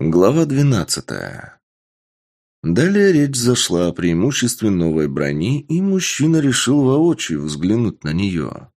Глава двенадцатая. Далее речь зашла о преимуществе новой брони, и мужчина решил воочию взглянуть на нее.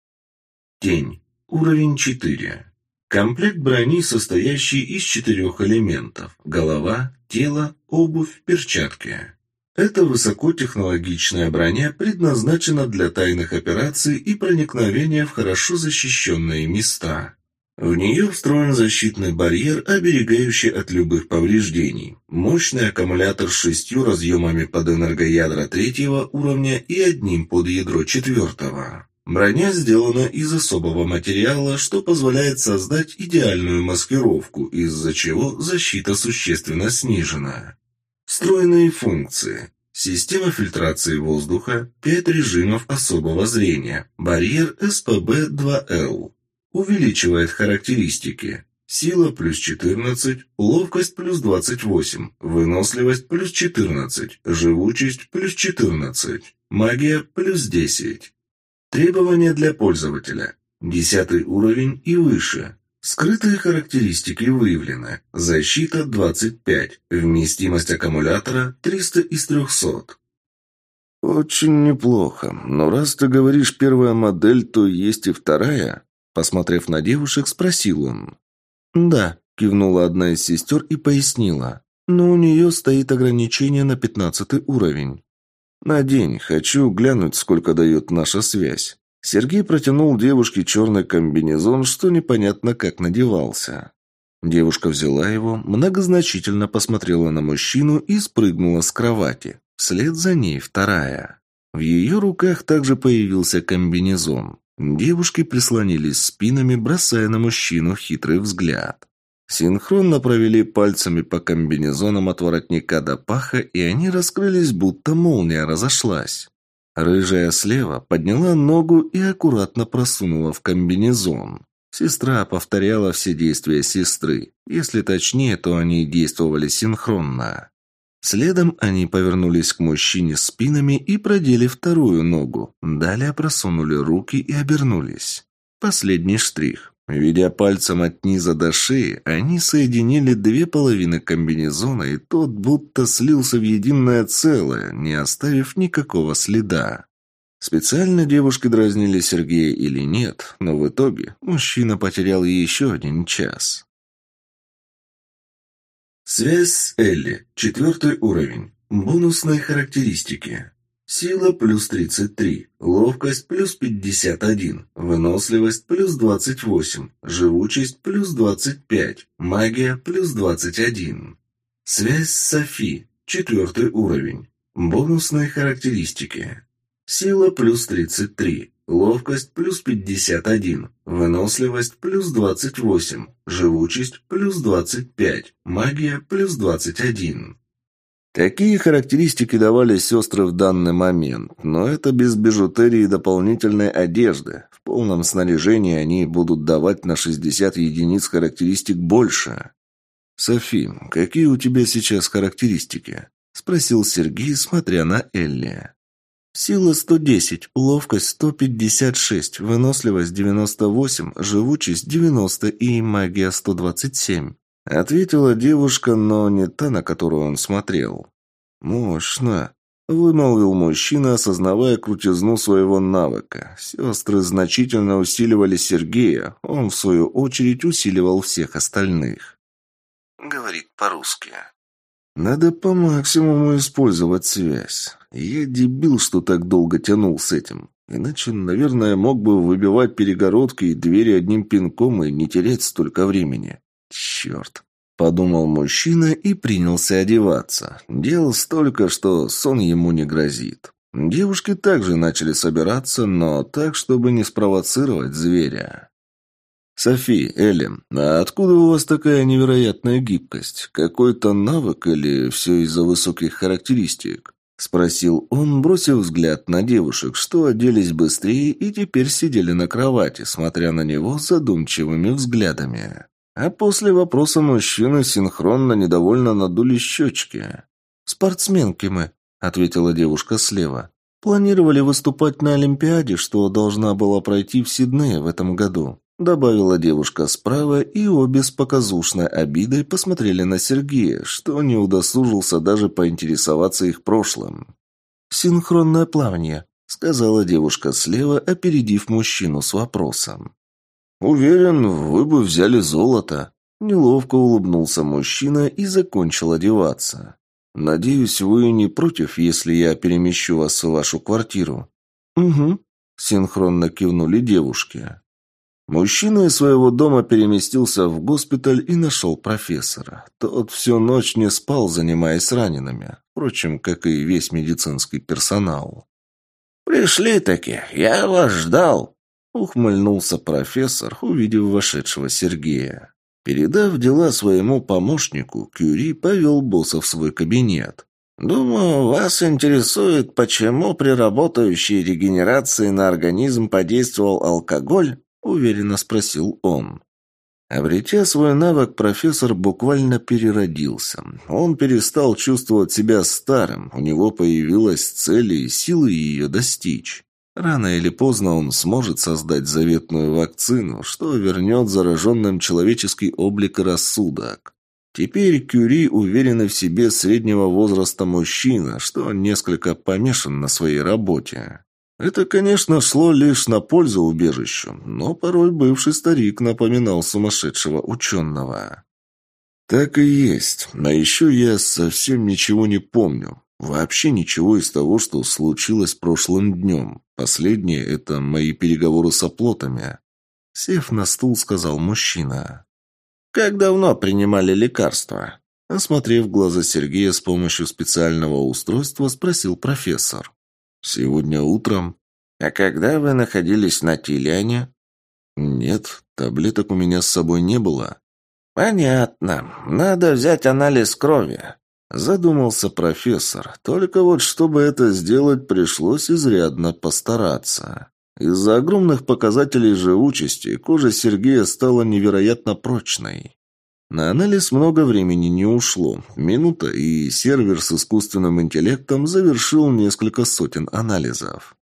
Тень. Уровень 4. Комплект брони, состоящий из четырех элементов – голова, тело, обувь, перчатки. Эта высокотехнологичная броня предназначена для тайных операций и проникновения в хорошо защищенные места. В нее встроен защитный барьер, оберегающий от любых повреждений. Мощный аккумулятор с шестью разъемами под энергоядра третьего уровня и одним под ядро четвертого. Броня сделана из особого материала, что позволяет создать идеальную маскировку, из-за чего защита существенно снижена. Встроенные функции. Система фильтрации воздуха, 5 режимов особого зрения, барьер СПБ-2Л. Увеличивает характеристики. Сила плюс 14, ловкость плюс 28, выносливость плюс 14, живучесть плюс 14, магия плюс 10. Требования для пользователя. Десятый уровень и выше. Скрытые характеристики выявлены. Защита 25. Вместимость аккумулятора 300 из 300. «Очень неплохо. Но раз ты говоришь первая модель, то есть и вторая?» Посмотрев на девушек, спросил он. «Да», – кивнула одна из сестер и пояснила. «Но у нее стоит ограничение на пятнадцатый уровень». «На день. Хочу глянуть, сколько дает наша связь». Сергей протянул девушке черный комбинезон, что непонятно как надевался. Девушка взяла его, многозначительно посмотрела на мужчину и спрыгнула с кровати. Вслед за ней вторая. В ее руках также появился комбинезон. Девушки прислонились спинами, бросая на мужчину хитрый взгляд. Синхронно провели пальцами по комбинезонам от воротника до паха, и они раскрылись, будто молния разошлась. Рыжая слева подняла ногу и аккуратно просунула в комбинезон. Сестра повторяла все действия сестры. Если точнее, то они действовали синхронно. Следом они повернулись к мужчине спинами и продели вторую ногу. Далее просунули руки и обернулись. Последний штрих. Ведя пальцем от низа до шеи, они соединили две половины комбинезона, и тот будто слился в единое целое, не оставив никакого следа. Специально девушки дразнили Сергея или нет, но в итоге мужчина потерял еще один час. Связь с Элли. Четвертый уровень. Бонусные характеристики. Сила плюс 33, ловкость плюс 51, выносливость плюс 28, живучесть плюс 25, магия плюс 21. Связь с Софи. Четвертый уровень. Бонусные характеристики. Сила плюс 33, ловкость плюс 51, выносливость плюс 28, живучесть плюс 25, магия плюс 21. Такие характеристики давали сестры в данный момент, но это без бижутерии и дополнительной одежды. В полном снаряжении они будут давать на 60 единиц характеристик больше. «Софи, какие у тебя сейчас характеристики?» – спросил Сергей, смотря на Элли. Сила 110, ловкость 156, выносливость 98, живучесть 90 и магия 127. Ответила девушка, но не та, на которую он смотрел. «Мощно», — вымолвил мужчина, осознавая крутизну своего навыка. Сестры значительно усиливали Сергея, он, в свою очередь, усиливал всех остальных. Говорит по-русски. Надо по максимуму использовать связь. Я дебил, что так долго тянул с этим. Иначе, наверное, мог бы выбивать перегородки и двери одним пинком и не терять столько времени. Черт. Подумал мужчина и принялся одеваться. Дел столько, что сон ему не грозит. Девушки также начали собираться, но так, чтобы не спровоцировать зверя. «Софи, Эллен, а откуда у вас такая невероятная гибкость? Какой-то навык или все из-за высоких характеристик?» Спросил он, бросив взгляд на девушек, что оделись быстрее и теперь сидели на кровати, смотря на него задумчивыми взглядами. А после вопроса мужчины синхронно недовольно надули щечки. «Спортсменки мы», — ответила девушка слева. «Планировали выступать на Олимпиаде, что должна была пройти в Сиднее в этом году. Добавила девушка справа, и обе с показушной обидой посмотрели на Сергея, что не удосужился даже поинтересоваться их прошлым. «Синхронное плавание», — сказала девушка слева, опередив мужчину с вопросом. «Уверен, вы бы взяли золото», — неловко улыбнулся мужчина и закончил одеваться. «Надеюсь, вы не против, если я перемещу вас в вашу квартиру?» «Угу», — синхронно кивнули девушки. Мужчина из своего дома переместился в госпиталь и нашел профессора. Тот всю ночь не спал, занимаясь ранеными. Впрочем, как и весь медицинский персонал. «Пришли-таки, я вас ждал», — ухмыльнулся профессор, увидев вошедшего Сергея. Передав дела своему помощнику, Кюри повел босса в свой кабинет. «Думаю, вас интересует, почему при работающей регенерации на организм подействовал алкоголь?» – уверенно спросил он. Обретя свой навык, профессор буквально переродился. Он перестал чувствовать себя старым, у него появилась цель и силы ее достичь. Рано или поздно он сможет создать заветную вакцину, что вернет зараженным человеческий облик и рассудок. Теперь Кюри уверенный в себе среднего возраста мужчина, что несколько помешан на своей работе. Это, конечно, шло лишь на пользу убежищу, но порой бывший старик напоминал сумасшедшего ученого. Так и есть, а еще я совсем ничего не помню. Вообще ничего из того, что случилось прошлым днем. Последнее – это мои переговоры с оплотами. Сев на стул, сказал мужчина. «Как давно принимали лекарства?» Осмотрев глаза Сергея с помощью специального устройства, спросил профессор. «Сегодня утром». «А когда вы находились на Тиляне?» «Нет, таблеток у меня с собой не было». «Понятно. Надо взять анализ крови. Задумался профессор. Только вот, чтобы это сделать, пришлось изрядно постараться. Из-за огромных показателей живучести кожа Сергея стала невероятно прочной. На анализ много времени не ушло. Минута, и сервер с искусственным интеллектом завершил несколько сотен анализов.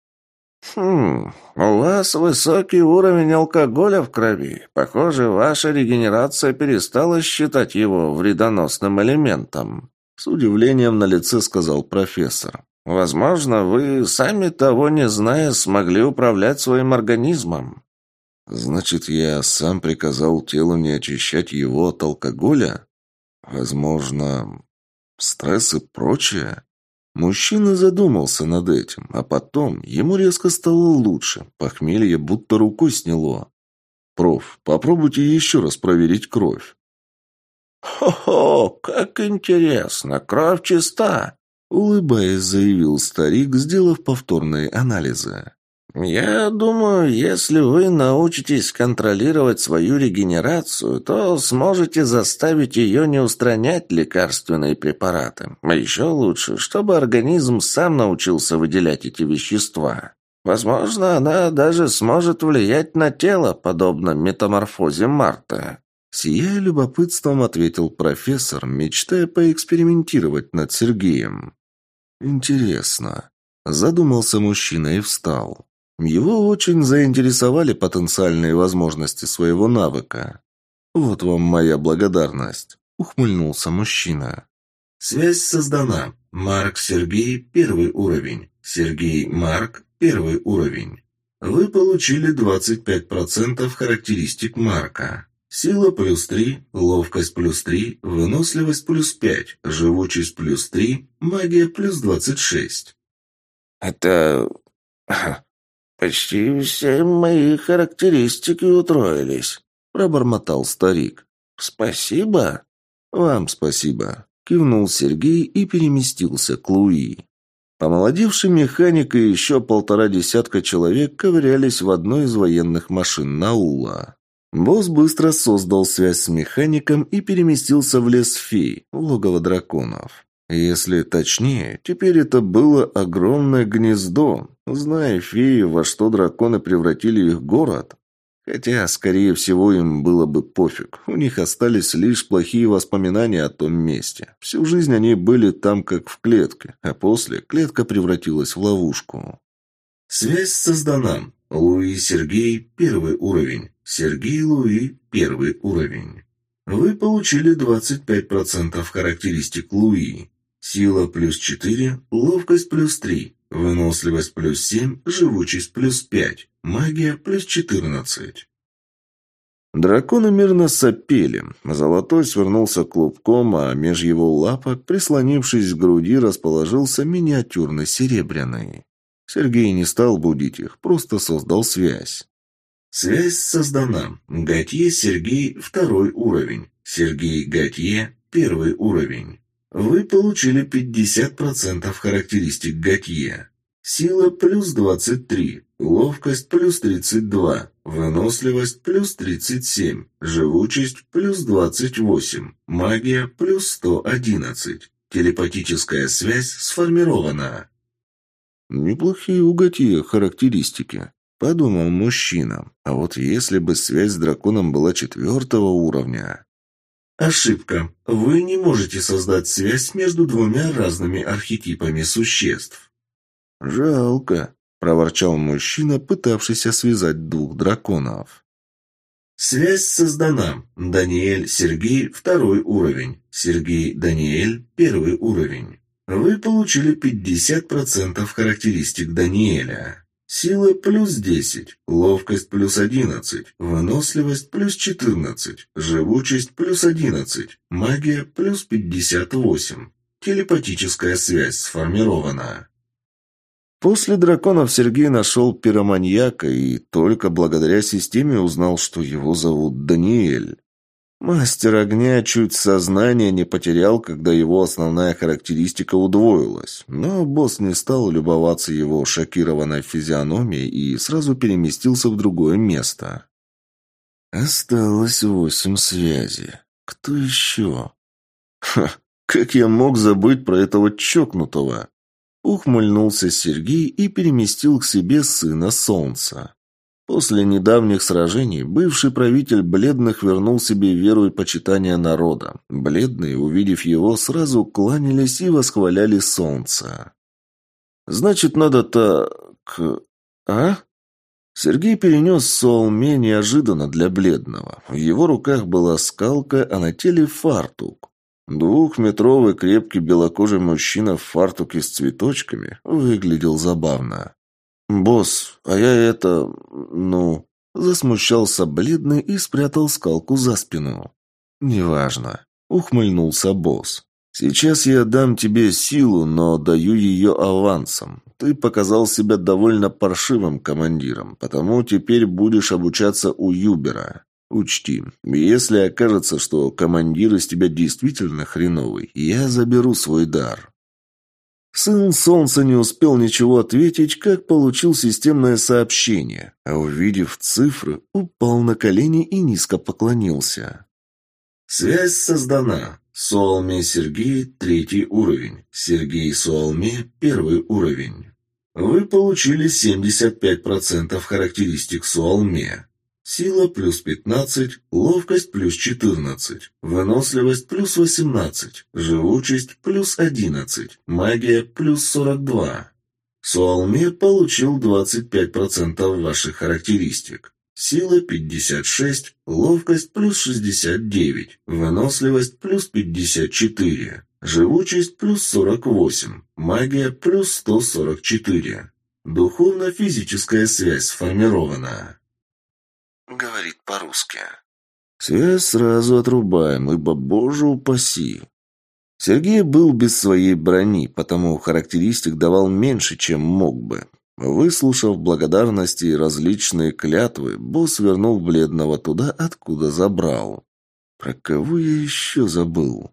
«Хм, у вас высокий уровень алкоголя в крови. Похоже, ваша регенерация перестала считать его вредоносным элементом», с удивлением на лице сказал профессор. «Возможно, вы, сами того не зная, смогли управлять своим организмом». «Значит, я сам приказал телу не очищать его от алкоголя? Возможно, стресс и прочее?» Мужчина задумался над этим, а потом ему резко стало лучше. Похмелье будто рукой сняло. «Проф, попробуйте еще раз проверить кровь». «Хо-хо, как интересно, кровь чиста!» Улыбаясь, заявил старик, сделав повторные анализы. «Я думаю, если вы научитесь контролировать свою регенерацию, то сможете заставить ее не устранять лекарственные препараты. А еще лучше, чтобы организм сам научился выделять эти вещества. Возможно, она даже сможет влиять на тело, подобно метаморфозе Марта». Сияя любопытством, ответил профессор, мечтая поэкспериментировать над Сергеем. «Интересно». Задумался мужчина и встал. Его очень заинтересовали потенциальные возможности своего навыка. «Вот вам моя благодарность», — ухмыльнулся мужчина. «Связь создана. Марк Сергей – первый уровень. Сергей Марк – первый уровень. Вы получили 25% характеристик Марка. Сила плюс 3, ловкость плюс 3, выносливость плюс 5, живучесть плюс 3, магия плюс 26. Это... почти все мои характеристики утроились, пробормотал старик. Спасибо. Вам спасибо. Кивнул Сергей и переместился к Луи. Помолодевший механик и еще полтора десятка человек ковырялись в одной из военных машин Наула. Босс быстро создал связь с механиком и переместился в лес фей, в логово драконов. Если точнее, теперь это было огромное гнездо. Зная феи, во что драконы превратили их город. Хотя, скорее всего, им было бы пофиг. У них остались лишь плохие воспоминания о том месте. Всю жизнь они были там, как в клетке, а после клетка превратилась в ловушку. Связь создана. Луи Сергей, первый уровень. Сергей Луи – первый уровень. Вы получили 25% характеристик Луи. Сила плюс 4, ловкость плюс 3, выносливость плюс 7, живучесть плюс 5, магия плюс 14. Драконы мирно сопели. Золотой свернулся клубком, а меж его лапок, прислонившись к груди, расположился миниатюрный серебряный. Сергей не стал будить их, просто создал связь. Связь создана. Готье Сергей – второй уровень. Сергей Готье – первый уровень. Вы получили 50% характеристик Готье. Сила плюс 23, ловкость плюс 32, выносливость плюс 37, живучесть плюс 28, магия плюс 111. Телепатическая связь сформирована. Неплохие у Готье характеристики, подумал мужчина. А вот если бы связь с драконом была четвертого уровня... Ошибка. Вы не можете создать связь между двумя разными архетипами существ. Жалко, проворчал мужчина, пытавшийся связать двух драконов. Связь создана. Даниэль Сергей – второй уровень. Сергей Даниэль – первый уровень. Вы получили 50% характеристик Даниэля. Сила плюс 10, ловкость плюс 11, выносливость плюс 14, живучесть плюс 11, магия плюс 58. Телепатическая связь сформирована. После драконов Сергей нашел пироманьяка и только благодаря системе узнал, что его зовут Даниэль. Мастер огня чуть сознание не потерял, когда его основная характеристика удвоилась, но босс не стал любоваться его шокированной физиономией и сразу переместился в другое место. Осталось восемь связей. Кто еще? Ха, как я мог забыть про этого чокнутого? Ухмыльнулся Сергей и переместил к себе сына солнца. После недавних сражений бывший правитель Бледных вернул себе веру и почитание народа. Бледные, увидев его, сразу кланялись и восхваляли солнце. «Значит, надо-то... к... а?» Сергей перенес Солме неожиданно для Бледного. В его руках была скалка, а на теле фартук. Двухметровый крепкий белокожий мужчина в фартуке с цветочками выглядел забавно. «Босс, а я это... ну...» Засмущался бледный и спрятал скалку за спину. «Неважно», — ухмыльнулся босс. «Сейчас я дам тебе силу, но даю ее авансом. Ты показал себя довольно паршивым командиром, потому теперь будешь обучаться у Юбера. Учти, если окажется, что командир из тебя действительно хреновый, я заберу свой дар». Сын Солнца не успел ничего ответить, как получил системное сообщение, а увидев цифры, упал на колени и низко поклонился. «Связь создана. Суалме Сергей – третий уровень. Сергей Суалме – первый уровень. Вы получили 75% характеристик Суалме. Сила плюс 15, ловкость плюс 14, выносливость плюс 18, живучесть плюс 11, магия плюс 42. Суалме получил 25% ваших характеристик. Сила 56, ловкость плюс 69, выносливость плюс 54, живучесть плюс 48, магия плюс 144. Духовно-физическая связь сформирована. Говорит по-русски. Связь сразу отрубаем, ибо, боже упаси. Сергей был без своей брони, потому характеристик давал меньше, чем мог бы. Выслушав благодарности и различные клятвы, босс вернул бледного туда, откуда забрал. Про кого я еще забыл?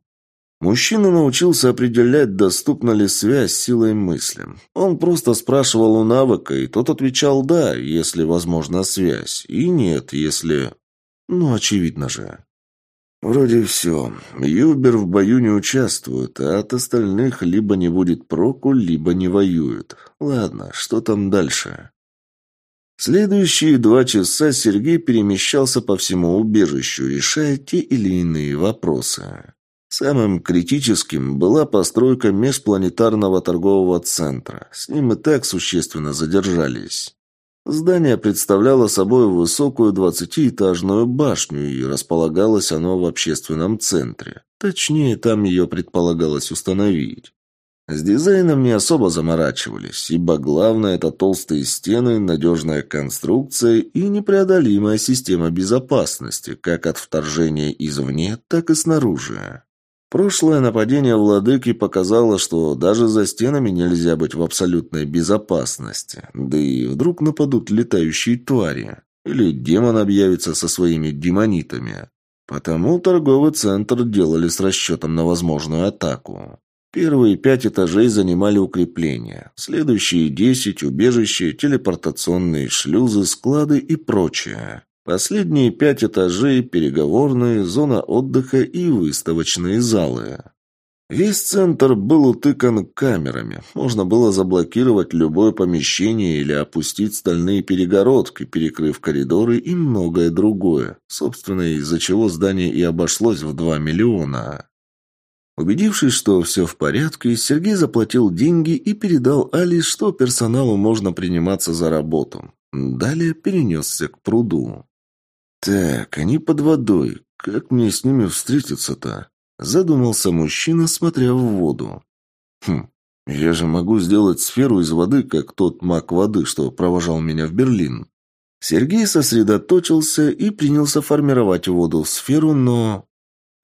Мужчина научился определять, доступна ли связь силой мысли. Он просто спрашивал у навыка, и тот отвечал «да», если возможна связь, и «нет», если... Ну, очевидно же. Вроде все. Юбер в бою не участвует, а от остальных либо не будет проку, либо не воюет. Ладно, что там дальше? Следующие два часа Сергей перемещался по всему убежищу, решая те или иные вопросы. Самым критическим была постройка межпланетарного торгового центра. С ним и так существенно задержались. Здание представляло собой высокую двадцатиэтажную башню, и располагалось оно в общественном центре. Точнее, там ее предполагалось установить. С дизайном не особо заморачивались, ибо главное – это толстые стены, надежная конструкция и непреодолимая система безопасности, как от вторжения извне, так и снаружи. Прошлое нападение владыки показало, что даже за стенами нельзя быть в абсолютной безопасности. Да и вдруг нападут летающие твари. Или демон объявится со своими демонитами. Потому торговый центр делали с расчетом на возможную атаку. Первые пять этажей занимали укрепления. Следующие десять – убежища, телепортационные шлюзы, склады и прочее. Последние пять этажей – переговорные, зона отдыха и выставочные залы. Весь центр был утыкан камерами. Можно было заблокировать любое помещение или опустить стальные перегородки, перекрыв коридоры и многое другое. Собственно, из-за чего здание и обошлось в 2 миллиона. Убедившись, что все в порядке, Сергей заплатил деньги и передал Али, что персоналу можно приниматься за работу. Далее перенесся к пруду. «Так, они под водой. Как мне с ними встретиться-то?» Задумался мужчина, смотря в воду. «Хм, я же могу сделать сферу из воды, как тот маг воды, что провожал меня в Берлин». Сергей сосредоточился и принялся формировать воду в сферу, но...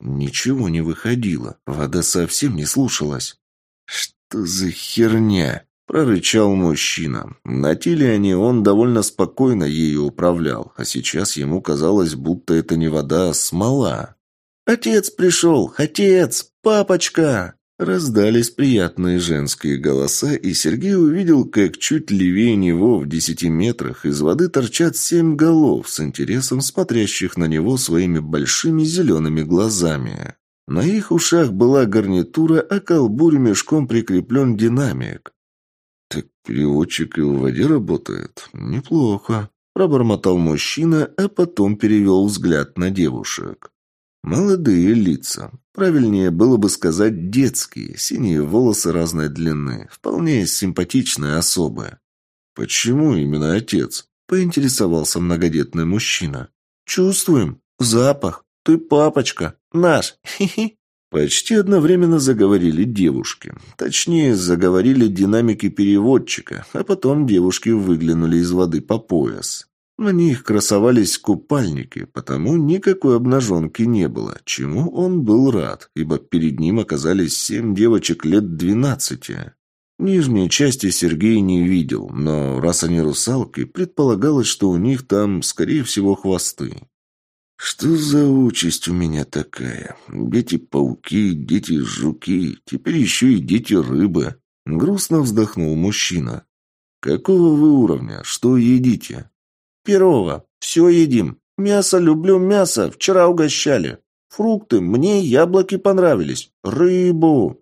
Ничего не выходило. Вода совсем не слушалась. «Что за херня?» Прорычал мужчина. На Тилиане он довольно спокойно ею управлял, а сейчас ему казалось, будто это не вода, а смола. «Отец пришел! Отец! Папочка!» Раздались приятные женские голоса, и Сергей увидел, как чуть левее него в десяти метрах из воды торчат семь голов с интересом смотрящих на него своими большими зелеными глазами. На их ушах была гарнитура, а к колбу мешком прикреплен динамик. «Так переводчик и в воде работает? Неплохо», – пробормотал мужчина, а потом перевел взгляд на девушек. Молодые лица. Правильнее было бы сказать детские, синие волосы разной длины, вполне симпатичные особы. «Почему именно отец?» – поинтересовался многодетный мужчина. «Чувствуем. Запах. Ты папочка. Наш. Хи-хи». Почти одновременно заговорили девушки. Точнее, заговорили динамики переводчика, а потом девушки выглянули из воды по пояс. На них красовались купальники, потому никакой обнаженки не было, чему он был рад, ибо перед ним оказались семь девочек лет двенадцати. Нижней части Сергей не видел, но раз они русалки, предполагалось, что у них там, скорее всего, хвосты. «Что за участь у меня такая? Дети-пауки, дети-жуки, теперь еще и дети-рыбы». Грустно вздохнул мужчина. «Какого вы уровня? Что едите?» «Первого. Все едим. Мясо люблю мясо. Вчера угощали. Фрукты. Мне яблоки понравились. Рыбу».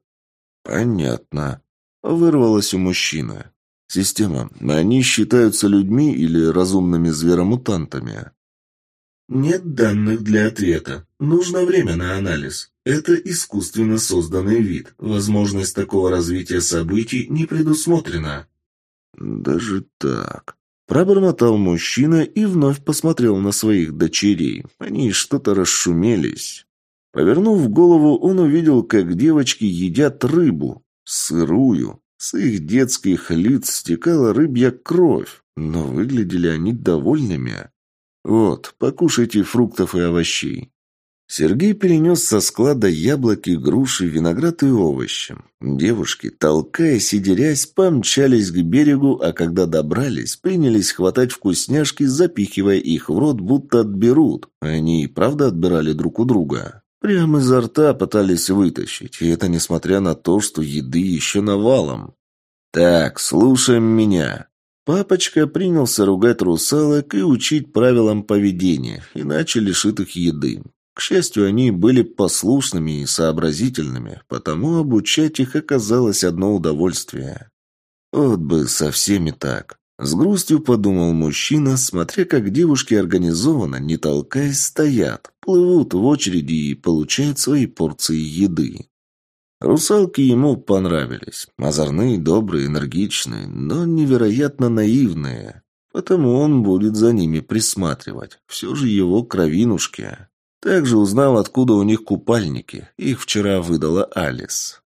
«Понятно», — вырвалось у мужчины. «Система. Они считаются людьми или разумными зверомутантами?» Нет данных для ответа. Нужно время на анализ. Это искусственно созданный вид. Возможность такого развития событий не предусмотрена. Даже так. Пробормотал мужчина и вновь посмотрел на своих дочерей. Они что-то расшумелись. Повернув голову, он увидел, как девочки едят рыбу. Сырую. С их детских лиц стекала рыбья кровь, но выглядели они довольными. «Вот, покушайте фруктов и овощей». Сергей перенес со склада яблоки, груши, виноград и овощи. Девушки, толкаясь и дерясь, помчались к берегу, а когда добрались, принялись хватать вкусняшки, запихивая их в рот, будто отберут. Они и правда отбирали друг у друга. Прямо изо рта пытались вытащить, и это несмотря на то, что еды еще навалом. «Так, слушаем меня», Папочка принялся ругать русалок и учить правилам поведения, иначе лишит их еды. К счастью, они были послушными и сообразительными, потому обучать их оказалось одно удовольствие. Вот бы со всеми так. С грустью подумал мужчина, смотря как девушки организованно, не толкаясь, стоят, плывут в очереди и получают свои порции еды. Русалки ему понравились. Озорные, добрые, энергичные, но невероятно наивные. потому он будет за ними присматривать. Все же его кровинушки. Также узнал, откуда у них купальники. Их вчера выдала Алис.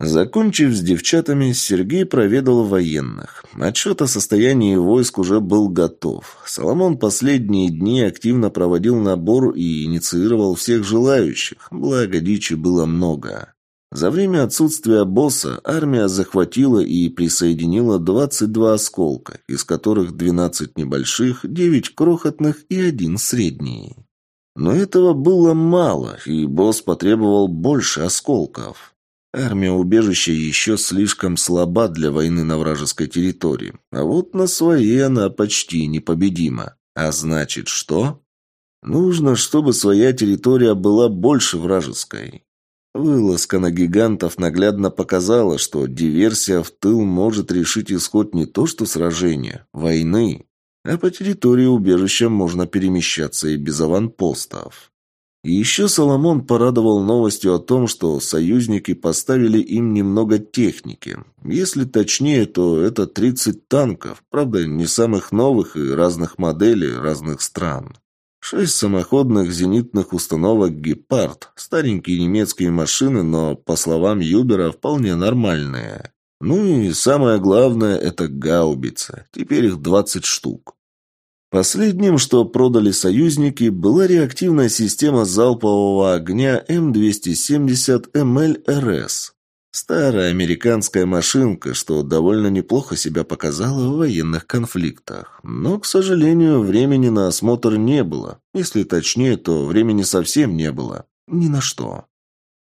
Закончив с девчатами, Сергей проведал военных. Отчет о состоянии войск уже был готов. Соломон последние дни активно проводил набор и инициировал всех желающих, благо дичи было много. За время отсутствия босса армия захватила и присоединила 22 осколка, из которых 12 небольших, 9 крохотных и один средний. Но этого было мало, и босс потребовал больше осколков. Армия убежища еще слишком слаба для войны на вражеской территории, а вот на своей она почти непобедима. А значит, что? Нужно, чтобы своя территория была больше вражеской. Вылазка на гигантов наглядно показала, что диверсия в тыл может решить исход не то что сражения, войны, а по территории убежища можно перемещаться и без аванпостов. И еще Соломон порадовал новостью о том, что союзники поставили им немного техники. Если точнее, то это 30 танков, правда, не самых новых и разных моделей разных стран. Шесть самоходных зенитных установок «Гепард», старенькие немецкие машины, но, по словам Юбера, вполне нормальные. Ну и самое главное – это гаубицы, теперь их 20 штук. Последним, что продали союзники, была реактивная система залпового огня М270 МЛРС. Старая американская машинка, что довольно неплохо себя показала в военных конфликтах. Но, к сожалению, времени на осмотр не было. Если точнее, то времени совсем не было. Ни на что.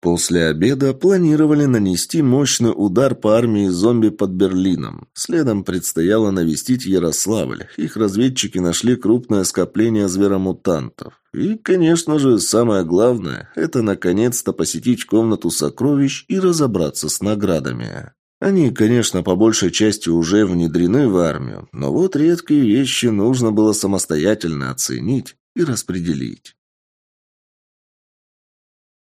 После обеда планировали нанести мощный удар по армии зомби под Берлином. Следом предстояло навестить Ярославль. Их разведчики нашли крупное скопление зверомутантов. И, конечно же, самое главное – это наконец-то посетить комнату сокровищ и разобраться с наградами. Они, конечно, по большей части уже внедрены в армию, но вот редкие вещи нужно было самостоятельно оценить и распределить.